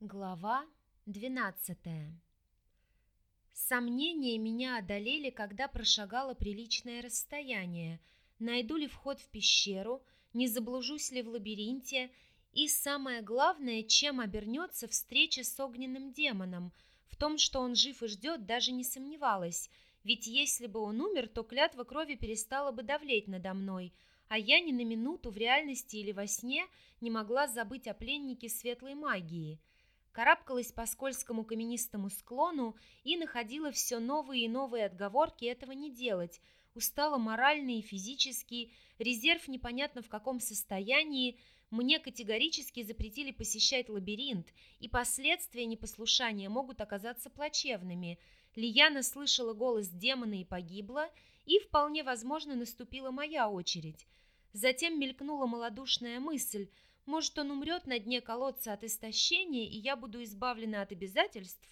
Глава 12 Сомнения меня одолели, когда прошагала приличное расстояние. Найду ли вход в пещеру, не заблужусь ли в лабиринте, и самое главное, чем обернется встреча с огненным демоном. В том, что он жив и ждет, даже не сомневалась, ведь если бы он умер, то клятва крови перестала бы давлеть надо мной, а я ни на минуту в реальности или во сне не могла забыть о пленнике светлой магии – карабкалась по скользкому каменистому склону и находила все новые и новые отговорки этого не делать. Устала морально и физически, резерв непонятно в каком состоянии, мне категорически запретили посещать лабиринт, и последствия непослушания могут оказаться плачевными. Лияна слышала голос демона и погибла, и вполне возможно наступила моя очередь. Затем мелькнула малодушная мысль – может, он умрет на дне колодца от истощения, и я буду избавлена от обязательств?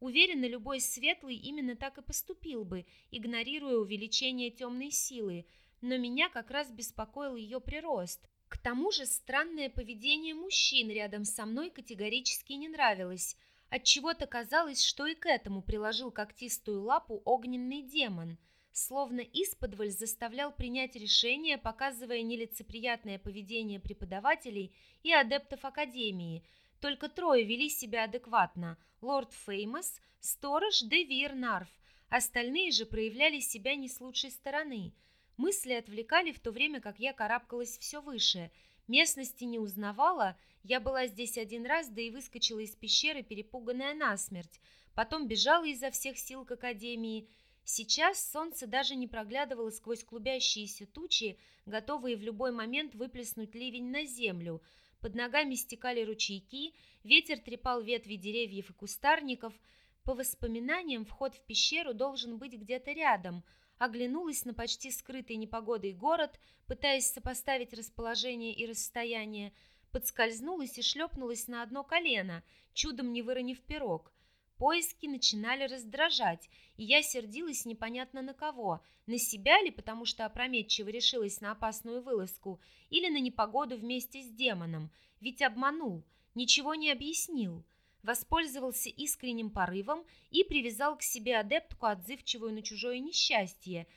Уверена, любой светлый именно так и поступил бы, игнорируя увеличение темной силы, но меня как раз беспокоил ее прирост. К тому же странное поведение мужчин рядом со мной категорически не нравилось. Отчего-то казалось, что и к этому приложил когтистую лапу огненный демон – словно исподволь заставлял принять решение, показывая нелицеприятное поведение преподавателей и адептов Академии. Только трое вели себя адекватно – лорд Феймос, сторож Девир Нарф. Остальные же проявляли себя не с лучшей стороны. Мысли отвлекали в то время, как я карабкалась все выше. Местности не узнавала, я была здесь один раз, да и выскочила из пещеры, перепуганная насмерть. Потом бежала изо всех сил к Академии – Сейчас солнце даже не проглядывало сквозь клубящиеся тучи, готовые в любой момент выплеснуть ливень на землю. Под ногами стекали ручейки, ветер трепал ветви деревьев и кустарников. По воспоминаниям, вход в пещеру должен быть где-то рядом. Оглянулась на почти скрытый непогодой город, пытаясь сопоставить расположение и расстояние. Подскользнулась и шлепнулась на одно колено, чудом не выронив пирог. Поиски начинали раздражать, и я сердилась непонятно на кого. На себя ли, потому что опрометчиво решилась на опасную вылазку, или на непогоду вместе с демоном, ведь обманул, ничего не объяснил. Воспользовался искренним порывом и привязал к себе адептку, отзывчивую на чужое несчастье.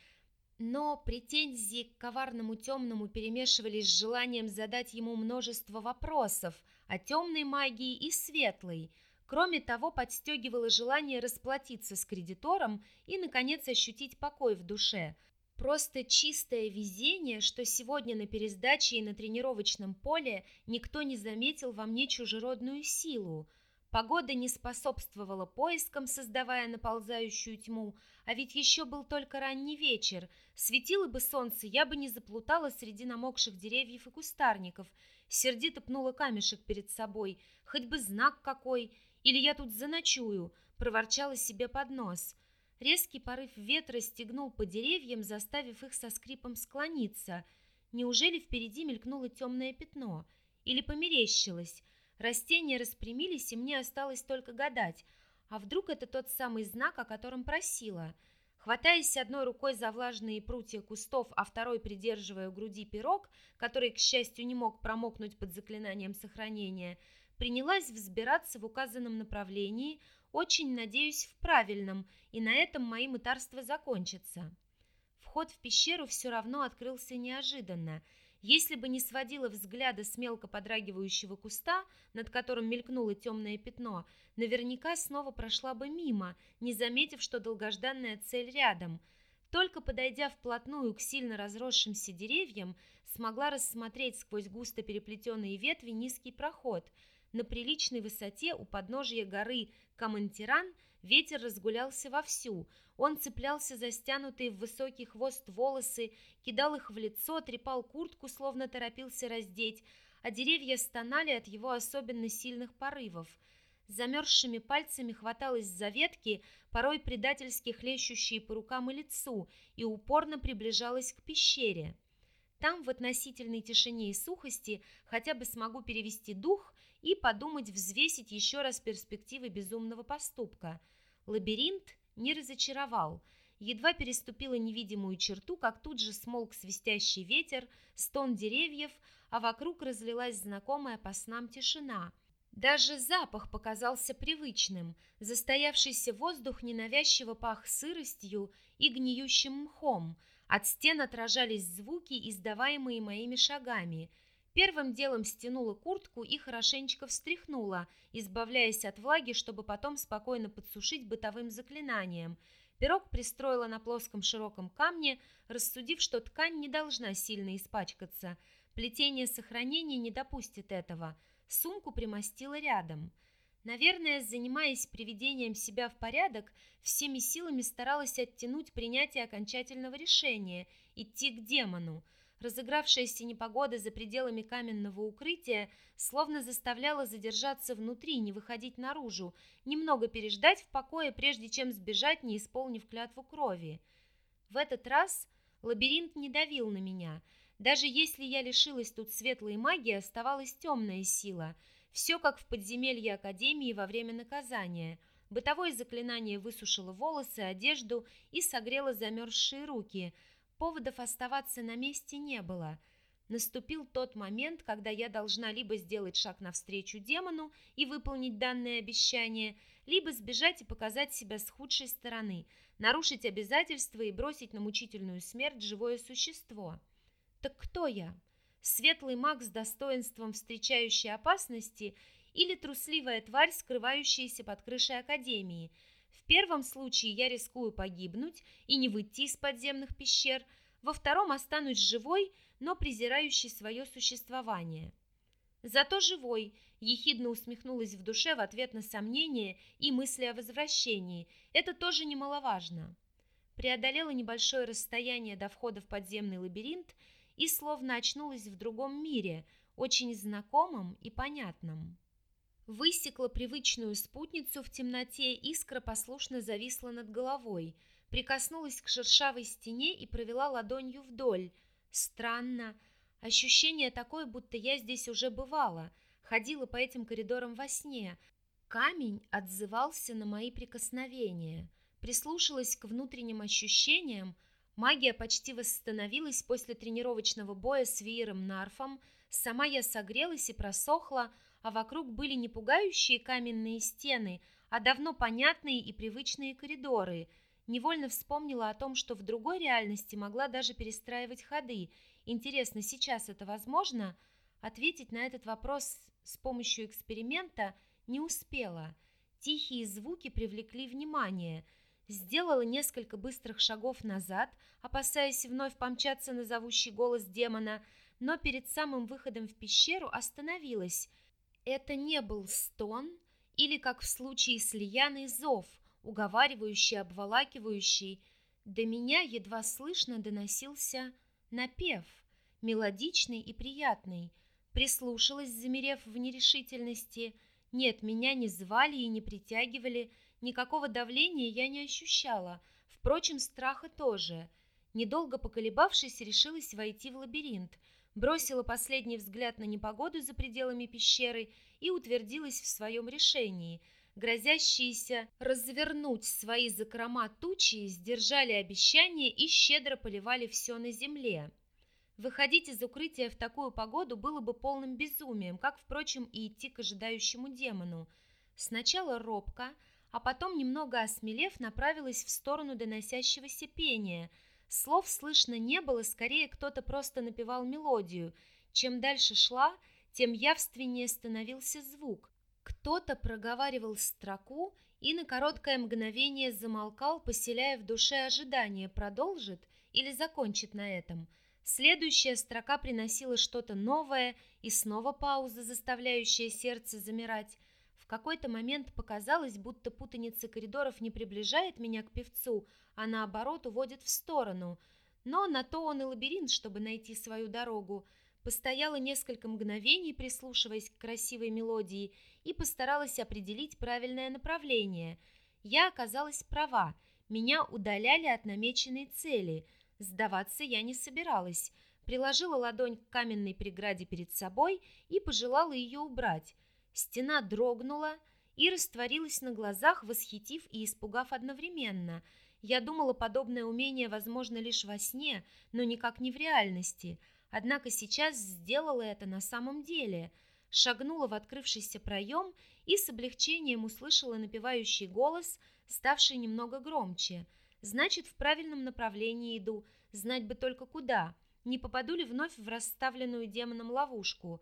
Но претензии к коварному темному перемешивались с желанием задать ему множество вопросов о темной магии и светлой – Кроме того, подстегивало желание расплатиться с кредитором и, наконец, ощутить покой в душе. Просто чистое везение, что сегодня на пересдаче и на тренировочном поле никто не заметил во мне чужеродную силу. Погода не способствовала поискам, создавая наползающую тьму, а ведь еще был только ранний вечер. Светило бы солнце, я бы не заплутала среди намокших деревьев и кустарников. Сердито пнула камешек перед собой. Хоть бы знак какой — или я тут заночую, проворчала себе под нос. Резкий порыв ветра стегнул по деревьям, заставив их со скрипом склониться. Неужели впереди мелькнуло темное пятно? Или померещилось? Растения распрямились, и мне осталось только гадать, а вдруг это тот самый знак, о котором просила? Хватаясь одной рукой за влажные прутья кустов, а второй придерживая у груди пирог, который, к счастью, не мог промокнуть под заклинанием сохранения, принялась взбираться в указанном направлении, очень надеюсь в правильном, и на этом мои мытарства закончатся. Вход в пещеру все равно открылся неожиданно. Если бы не сводила взгляда с мелко подрагивающего куста, над которым мелькнуло темное пятно, наверняка снова прошла бы мимо, не заметив, что долгожданная цель рядом. Только подойдя вплотную к сильно разросшимся деревьям, смогла рассмотреть сквозь густо переплетенные ветви низкий проход – на приличной высоте у подножия горы Камантиран ветер разгулялся вовсю. Он цеплялся за стянутые в высокий хвост волосы, кидал их в лицо, трепал куртку, словно торопился раздеть, а деревья стонали от его особенно сильных порывов. Замерзшими пальцами хваталась за ветки, порой предательски хлещущие по рукам и лицу, и упорно приближалась к пещере. Там, в относительной тишине и сухости, хотя бы смогу перевести дух и подумать, взвесить еще раз перспективы безумного поступка. Лабиринт не разочаровал. Едва переступила невидимую черту, как тут же смолк свистящий ветер, стон деревьев, а вокруг разлилась знакомая по снам тишина. Даже запах показался привычным, застоявшийся воздух ненавязчиво пах сыростью и гниющим мхом, от стен отражались звуки, издаваемые моими шагами. Первым делом стянула куртку и хорошенечко встряхнула, избавляясь от влаги, чтобы потом спокойно подсушить бытовым заклинанием. Пирог пристроила на плоском широком камне, рассудив, что ткань не должна сильно испачкаться. Плетение сохранения не допустит этого – сумку примостила рядом. Наверное, занимаясь приведением себя в порядок, всеми силами старалась оттянуть принятие окончательного решения – идти к демону. Разыгравшаяся непогода за пределами каменного укрытия словно заставляла задержаться внутри, не выходить наружу, немного переждать в покое, прежде чем сбежать, не исполнив клятву крови. В этот раз лабиринт не давил на меня – даже если я лишилась тут светлой магии, оставалась темная сила. Все как в подземелье Академии во время наказания. Бытовое заклинание высушило волосы, одежду и согрело замерзшие руки. Поводов оставаться на месте не было. Наступил тот момент, когда я должна либо сделать шаг навстречу демону и выполнить данное обещание, либо сбежать и показать себя с худшей стороны, нарушить обязательства и бросить на мучительную смерть живое существо. Так кто я? Светлый маг с достоинством встречающий опасности или трусливая тварь, скрывающаяся под крышей Академии? В первом случае я рискую погибнуть и не выйти из подземных пещер, во втором останусь живой, но презирающий свое существование. Зато живой, ехидно усмехнулась в душе в ответ на сомнения и мысли о возвращении. Это тоже немаловажно. Преодолела небольшое расстояние до входа в подземный лабиринт и словно очнулась в другом мире, очень знакомом и понятном. Высекла привычную спутницу в темноте, искра послушно зависла над головой, прикоснулась к шершавой стене и провела ладонью вдоль. Странно. Ощущение такое, будто я здесь уже бывала, ходила по этим коридорам во сне. Камень отзывался на мои прикосновения. Прислушалась к внутренним ощущениям, Магия почти восстановилась после тренировочного боя с Виером Нарфом, сама я согрелась и просохла, а вокруг были не пугающие каменные стены, а давно понятные и привычные коридоры. Невольно вспомнила о том, что в другой реальности могла даже перестраивать ходы. Интересно, сейчас это возможно? Ответить на этот вопрос с помощью эксперимента не успела. Тихие звуки привлекли внимание – сделала несколько быстрых шагов назад, опасаясь вновь помчаться на зовущий голос демона, но перед самым выходом в пещеру остановилась. Это не был стон или, как в случае с Лияной, зов, уговаривающий, обволакивающий. До меня едва слышно доносился напев, мелодичный и приятный. Прислушалась, замерев в нерешительности. Нет, меня не звали и не притягивали, Никакого давления я не ощущала, впрочем, страха тоже. Недолго поколебавшись, решилась войти в лабиринт, бросила последний взгляд на непогоду за пределами пещеры и утвердилась в своем решении. Грозящиеся развернуть свои закрома тучи сдержали обещание и щедро поливали все на земле. Выходить из укрытия в такую погоду было бы полным безумием, как, впрочем, и идти к ожидающему демону. Сначала робко, а потом, немного осмелев, направилась в сторону доносящегося пения. Слов слышно не было, скорее кто-то просто напевал мелодию. Чем дальше шла, тем явственнее становился звук. Кто-то проговаривал строку и на короткое мгновение замолкал, поселяя в душе ожидание, продолжит или закончит на этом. Следующая строка приносила что-то новое, и снова пауза, заставляющая сердце замирать какой-то момент показалось, будто путаница коридоров не приближает меня к певцу, а наоборот уводит в сторону. Но на то он и лабиринт, чтобы найти свою дорогу. Постояла несколько мгновений, прислушиваясь к красивой мелодии, и постаралась определить правильное направление. Я оказалась права, меня удаляли от намеченной цели. Сдаваться я не собиралась. Приложила ладонь к каменной преграде перед собой и пожелала ее убрать. Стена дрогнула и растворилась на глазах, восхитив и испугав одновременно. Я думала, подобное умение возможно лишь во сне, но никак не в реальности. Однако сейчас сделала это на самом деле. шагнула в открывшийся проем и с облегчением услышала напевающий голос, ставший немного громче. «Значит, в правильном направлении иду, знать бы только куда, не попаду ли вновь в расставленную демоном ловушку».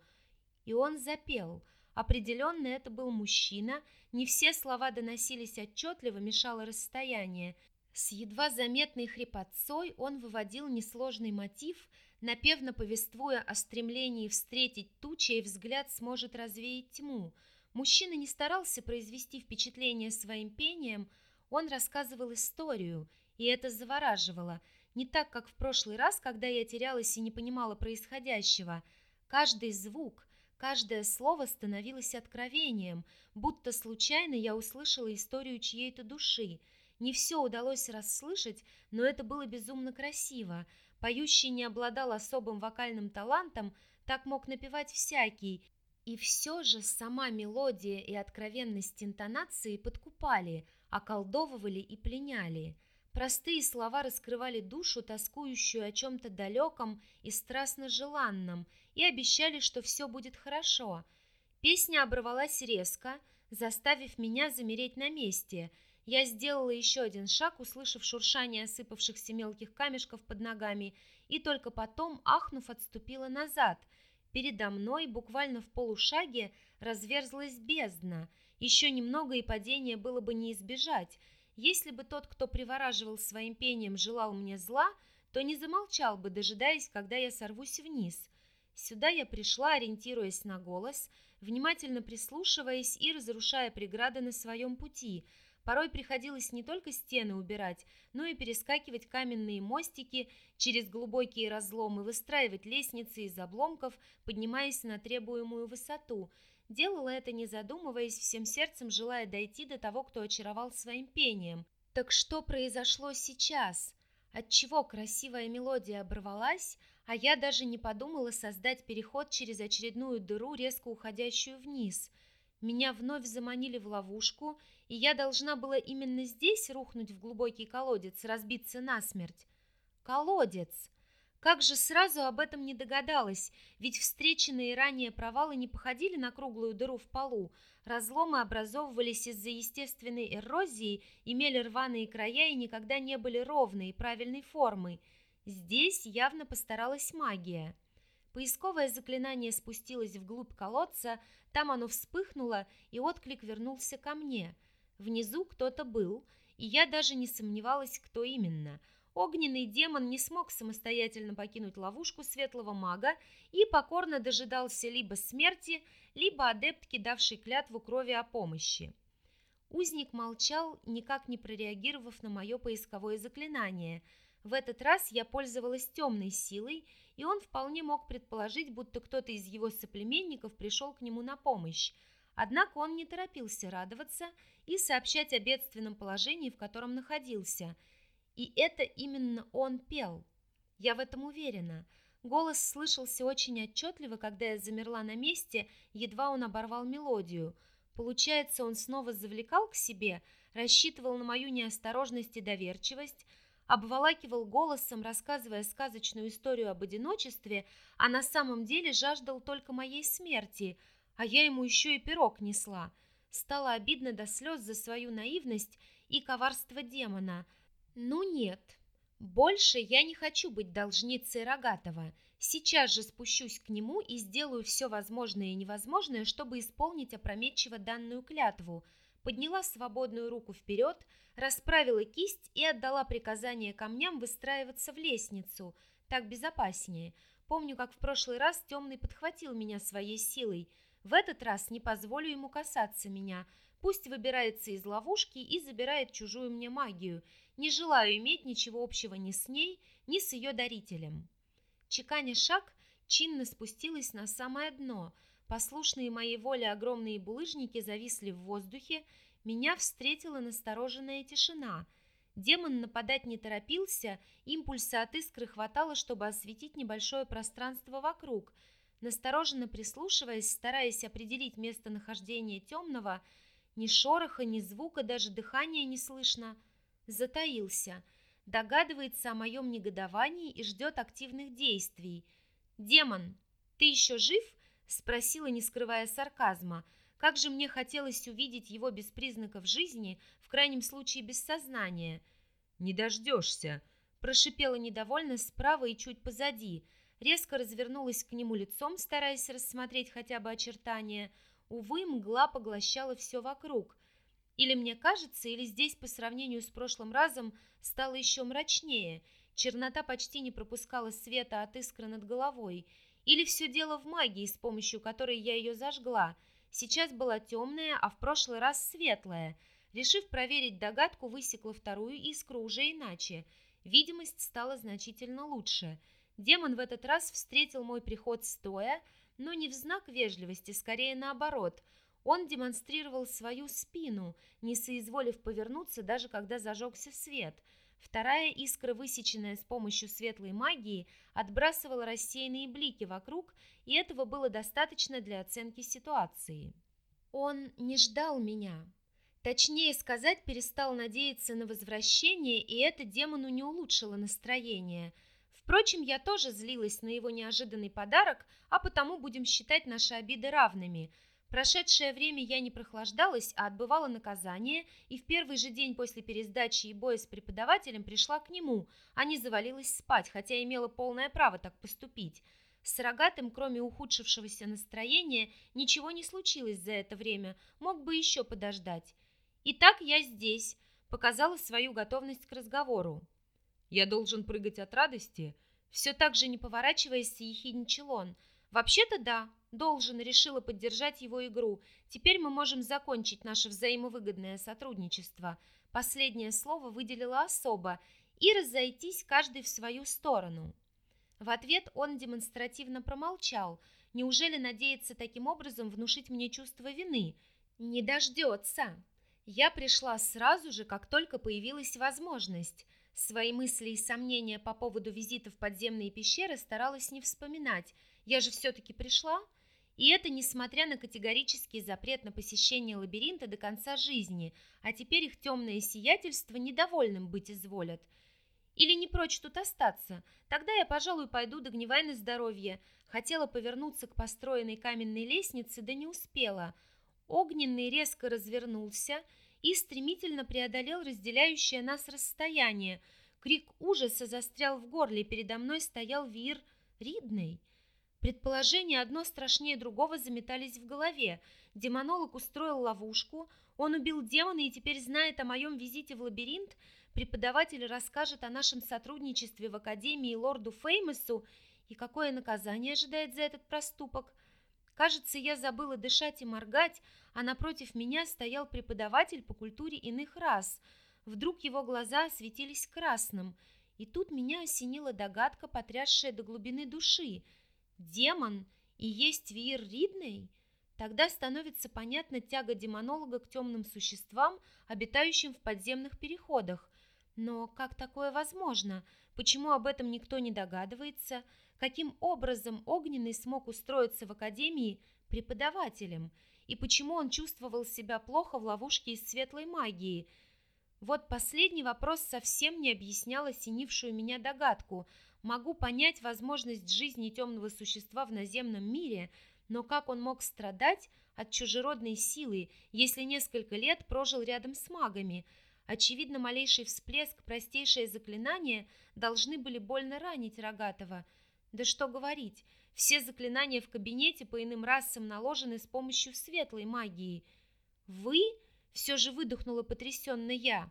И он запел. Определенно это был мужчина, не все слова доносились отчетливо, мешало расстояние. С едва заметной хрипотцой он выводил несложный мотив, напевно повествуя о стремлении встретить ту, чей взгляд сможет развеять тьму. Мужчина не старался произвести впечатление своим пением, он рассказывал историю, и это завораживало, не так, как в прошлый раз, когда я терялась и не понимала происходящего. Каждый звук, каждое слово становилось откровением, будто случайно я услышала историю чьей-то души. Не все удалось расслышать, но это было безумно красиво. Поющий не обладал особым вокальным талантом, так мог напевать всякий, и все же сама мелодия и откровенность интонации подкупали, околдовывали и пленяли. Простые слова раскрывали душу, тоскующую о чем-то далеком и страстно желанном, и обещали, что все будет хорошо. Песня оборвалась резко, заставив меня замереть на месте – я сделала еще один шаг, услышав шуршание осыпавшихся мелких камешков под ногами, и только потом, ахнув, отступила назад. Передо мной, буквально в полушаге, разверзлась бездна. Еще немного, и падение было бы не избежать. Если бы тот, кто привораживал своим пением, желал мне зла, то не замолчал бы, дожидаясь, когда я сорвусь вниз. Сюда я пришла, ориентируясь на голос, внимательно прислушиваясь и разрушая преграды на своем пути – Порой приходилось не только стены убирать, но и перескакивать каменные мостики через глубокие разломы, выстраивать лестницы из обломков, поднимаясь на требуемую высоту. Делала это не задумываясь, всем сердцем желая дойти до того, кто очаровал своим пением. Так что произошло сейчас? Отчего красивая мелодия оборвалась, а я даже не подумала создать переход через очередную дыру, резко уходящую вниз – меня вновь заманили в ловушку, и я должна была именно здесь рухнуть в глубокий колодец, разбиться насмерть. Колодец! Как же сразу об этом не догадалась, ведь встреченные ранее провалы не походили на круглую дыру в полу. Разломы образовывались из-за естественной эрозии, имели рваные края и никогда не были ровной и правильной формы. Здесь явно постаралась магия. Поисковое заклинание спустилось вглубь колодца, там оно вспыхнуло, и отклик вернулся ко мне. Внизу кто-то был, и я даже не сомневалась, кто именно. Огненный демон не смог самостоятельно покинуть ловушку светлого мага и покорно дожидался либо смерти, либо адептки, давшей клятву крови о помощи. Узник молчал, никак не прореагировав на мое поисковое заклинание. В этот раз я пользовалась темной силой и он вполне мог предположить, будто кто-то из его соплеменников пришел к нему на помощь. Однако он не торопился радоваться и сообщать о бедственном положении, в котором находился. И это именно он пел. Я в этом уверена. Голос слышался очень отчетливо, когда я замерла на месте, едва он оборвал мелодию. Получается, он снова завлекал к себе, рассчитывал на мою неосторожность и доверчивость, обволакивал голосом, рассказывая сказочную историю об одиночестве, а на самом деле жаждал только моей смерти, а я ему еще и пирог несла. Стало обидно до слез за свою наивность и коварство демона. Ну нет, больше я не хочу быть должницей Рогатова. Сейчас же спущусь к нему и сделаю все возможное и невозможное, чтобы исполнить опрометчиво данную клятву. Подняла свободную руку вперед, расправила кисть и отдала приказание камням выстраиваться в лестницу, так безопаснее. Помню, как в прошлый раз темный подхватил меня своей силой. В этот раз не позволю ему касаться меня. Пусть выбирается из ловушки и забирает чужую мне магию. Не желаю иметь ничего общего ни с ней, ни с ее дарителем. Чеканя шаг, чинно спустилась на самое дно. Послушные моей воле огромные булыжники зависли в воздухе, меня встретила настороженная тишина. Демон нападать не торопился, импульса от искры хватало, чтобы осветить небольшое пространство вокруг. Настороженно прислушиваясь, стараясь определить местонахождение темного, ни шороха, ни звука, даже дыхания не слышно, затаился, догадывается о моем негодовании и ждет активных действий. «Демон, ты еще жив?» Спросила, не скрывая сарказма. Как же мне хотелось увидеть его без признаков жизни, в крайнем случае без сознания. «Не дождешься», – прошипела недовольно справа и чуть позади. Резко развернулась к нему лицом, стараясь рассмотреть хотя бы очертания. Увы, мгла поглощала все вокруг. Или мне кажется, или здесь по сравнению с прошлым разом стало еще мрачнее. Чернота почти не пропускала света от искры над головой – или все дело в магии, с помощью которой я ее зажгла. Сейчас была темная, а в прошлый раз светлая. Решив проверить догадку, высекла вторую искру уже иначе. Видимость стала значительно лучше. Демон в этот раз встретил мой приход стоя, но не в знак вежливости, скорее наоборот. Он демонстрировал свою спину, не соизволив повернуться, даже когда зажегся свет – Вторая искра, высеченная с помощью светлой магии, отбрасывала рассеянные блики вокруг, и этого было достаточно для оценки ситуации. Он не ждал меня. Точнее сказать, перестал надеяться на возвращение, и это демону не улучшило настроение. Впрочем, я тоже злилась на его неожиданный подарок, а потому будем считать наши обиды равными – Прошедшее время я не прохлаждалась, а отбывала наказание, и в первый же день после пересдачи и боя с преподавателем пришла к нему, а не завалилась спать, хотя имела полное право так поступить. С рогатым, кроме ухудшившегося настроения, ничего не случилось за это время, мог бы еще подождать. «Итак, я здесь», — показала свою готовность к разговору. «Я должен прыгать от радости?» Все так же, не поворачиваясь, ехидничал он. «Вообще-то да, должен, решила поддержать его игру. Теперь мы можем закончить наше взаимовыгодное сотрудничество. Последнее слово выделила особо и разойтись каждый в свою сторону. В ответ он демонстративно промолчал. Неужели надеется таким образом внушить мне чувство вины? Не дождется. Я пришла сразу же, как только появилась возможность. Свои мысли и сомнения по поводу визита в подземные пещеры старалась не вспоминать. Я же все-таки пришла. И это несмотря на категорический запрет на посещение лабиринта до конца жизни, а теперь их темное сиятельство недовольным быть изволят. Или не прочь тут остаться, тогда я, пожалуй, пойду догнивай на здоровье. Хотела повернуться к построенной каменной лестнице, да не успела. Огненный резко развернулся и стремительно преодолел разделяющее нас расстояние. Крик ужаса застрял в горле, передо мной стоял Вир Ридный. Предположения одно страшнее другого заметались в голове. Демонолог устроил ловушку, он убил демона и теперь знает о моем визите в лабиринт. Преподаватель расскажет о нашем сотрудничестве в Академии лорду Феймосу и какое наказание ожидает за этот проступок. Кажется, я забыла дышать и моргать, а напротив меня стоял преподаватель по культуре иных рас. Вдруг его глаза светились красным, и тут меня осенила догадка, потрясшая до глубины души – демон и есть Вир Ридней, тогда становится понятна тяга демонолога к темным существам, обитающим в подземных переходах. Но как такое возможно? Почему об этом никто не догадывается? Каким образом Огненный смог устроиться в академии преподавателем? И почему он чувствовал себя плохо в ловушке из светлой магии? Вот последний вопрос совсем не объяснял осенившую меня догадку – Могу понять возможность жизни темного существа в наземном мире, но как он мог страдать от чужеродной силы, если несколько лет прожил рядом с магами? Очевидно, малейший всплеск, простейшее заклинание должны были больно ранить Рогатого. Да что говорить, все заклинания в кабинете по иным расам наложены с помощью светлой магии. «Вы?» — все же выдохнула потрясенно я.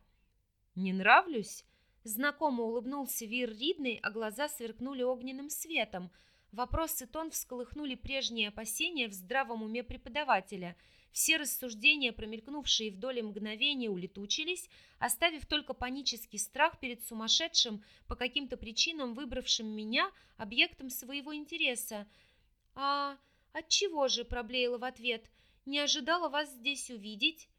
«Не нравлюсь?» Знакомо улыбнулся Вир Ридный, а глаза сверкнули огненным светом. Вопрос и тон всколыхнули прежние опасения в здравом уме преподавателя. Все рассуждения, промелькнувшие в доле мгновения, улетучились, оставив только панический страх перед сумасшедшим, по каким-то причинам выбравшим меня объектом своего интереса. «А от чего же?» – проблеяла в ответ. «Не ожидала вас здесь увидеть?»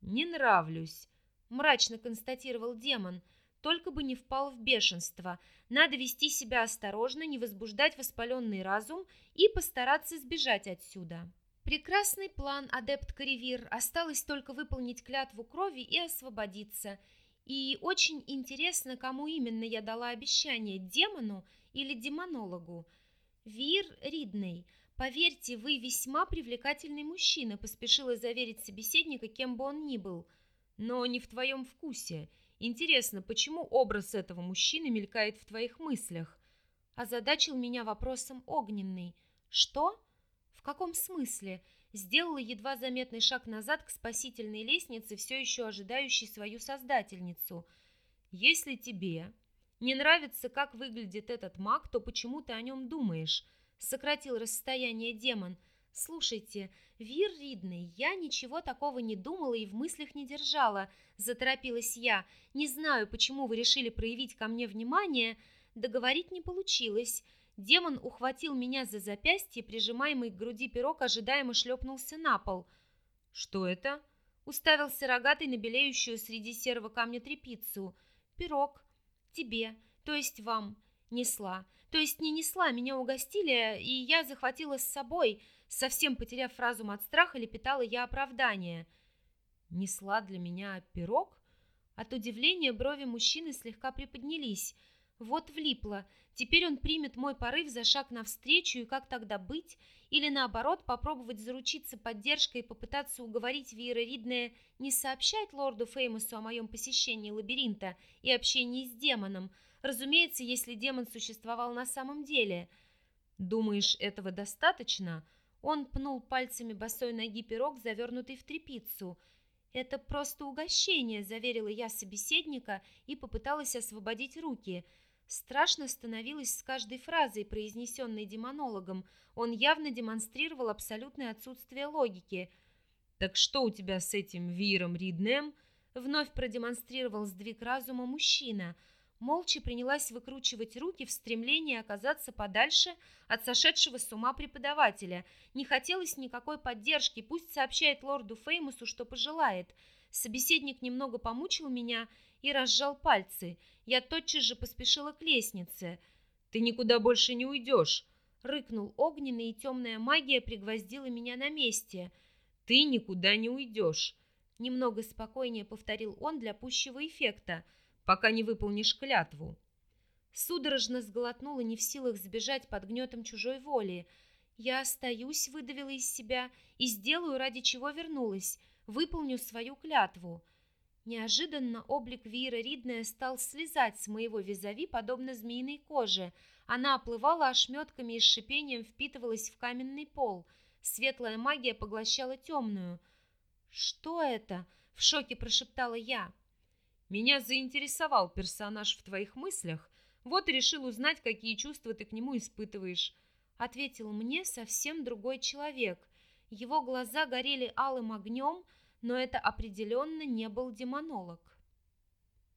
«Не нравлюсь», – мрачно констатировал демон – только бы не впал в бешенство. Надо вести себя осторожно, не возбуждать воспаленный разум и постараться сбежать отсюда. Прекрасный план, адепт Каревир. Осталось только выполнить клятву крови и освободиться. И очень интересно, кому именно я дала обещание, демону или демонологу. Вир Ридней, Поверьте, вы весьма привлекательный мужчина, поспешила заверить собеседника, кем бы он ни был. Но не в твоем вкусе. Интересно, почему образ этого мужчины мелькает в твоих мыслях? Озадачил меня вопросом огненный. Что? В каком смысле? Сделала едва заметный шаг назад к спасительной лестнице, все еще ожидающей свою создательницу. Если тебе не нравится, как выглядит этот маг, то почему ты о нем думаешь? Сократил расстояние демон. Слушайте, Вир Ридный, я ничего такого не думала и в мыслях не держала. Заторопилась я. Не знаю, почему вы решили проявить ко мне внимание. Договорить не получилось. Демон ухватил меня за запястье, прижимаемый к груди пирог ожидаемо шлепнулся на пол. «Что это?» Уставился рогатый на белеющую среди серого камня трепицу. «Пирог. Тебе, то есть вам. Несла. То есть не несла, меня угостили, и я захватила с собой. Совсем потеряв разум от страха, лепетала я оправдание. Несла для меня пирог? От удивления брови мужчины слегка приподнялись. Вот влипло. Теперь он примет мой порыв за шаг навстречу, и как тогда быть? Или наоборот, попробовать заручиться поддержкой и попытаться уговорить Ридная не сообщать лорду Феймусу о моем посещении лабиринта и общении с демоном, Разумеется, если демон существовал на самом деле. Думаешь, этого достаточно? Он пнул пальцами босой ноги пирог, завернутый в тряпицу. «Это просто угощение», — заверила я собеседника и попыталась освободить руки. Страшно становилось с каждой фразой, произнесенной демонологом. Он явно демонстрировал абсолютное отсутствие логики. «Так что у тебя с этим Виром Риднем?» Вновь продемонстрировал сдвиг разума мужчина — молча принялась выкручивать руки в стремлении оказаться подальше от сошедшего с ума преподавателя. Не хотелось никакой поддержки, пусть сообщает лорду Феймусу, что пожелает. Собеседник немного помучил меня и разжал пальцы. Я тотчас же поспешила к лестнице. «Ты никуда больше не уйдешь!» Рыкнул огненный, и темная магия пригвоздила меня на месте. «Ты никуда не уйдешь!» Немного спокойнее повторил он для пущего эффекта – пока не выполнишь клятву. Судорожно сглотнула, не в силах сбежать под гнетом чужой воли. Я остаюсь, выдавила из себя, и сделаю, ради чего вернулась, выполню свою клятву. Неожиданно облик Вира Ридная стал слезать с моего визави, подобно змеиной коже. Она оплывала ошметками и с шипением впитывалась в каменный пол. Светлая магия поглощала темную. «Что это?» — в шоке прошептала я. Меня заинтересовал персонаж в твоих мыслях, вот решил узнать, какие чувства ты к нему испытываешь. Ответил мне совсем другой человек. Его глаза горели алым огнем, но это определенно не был демонолог.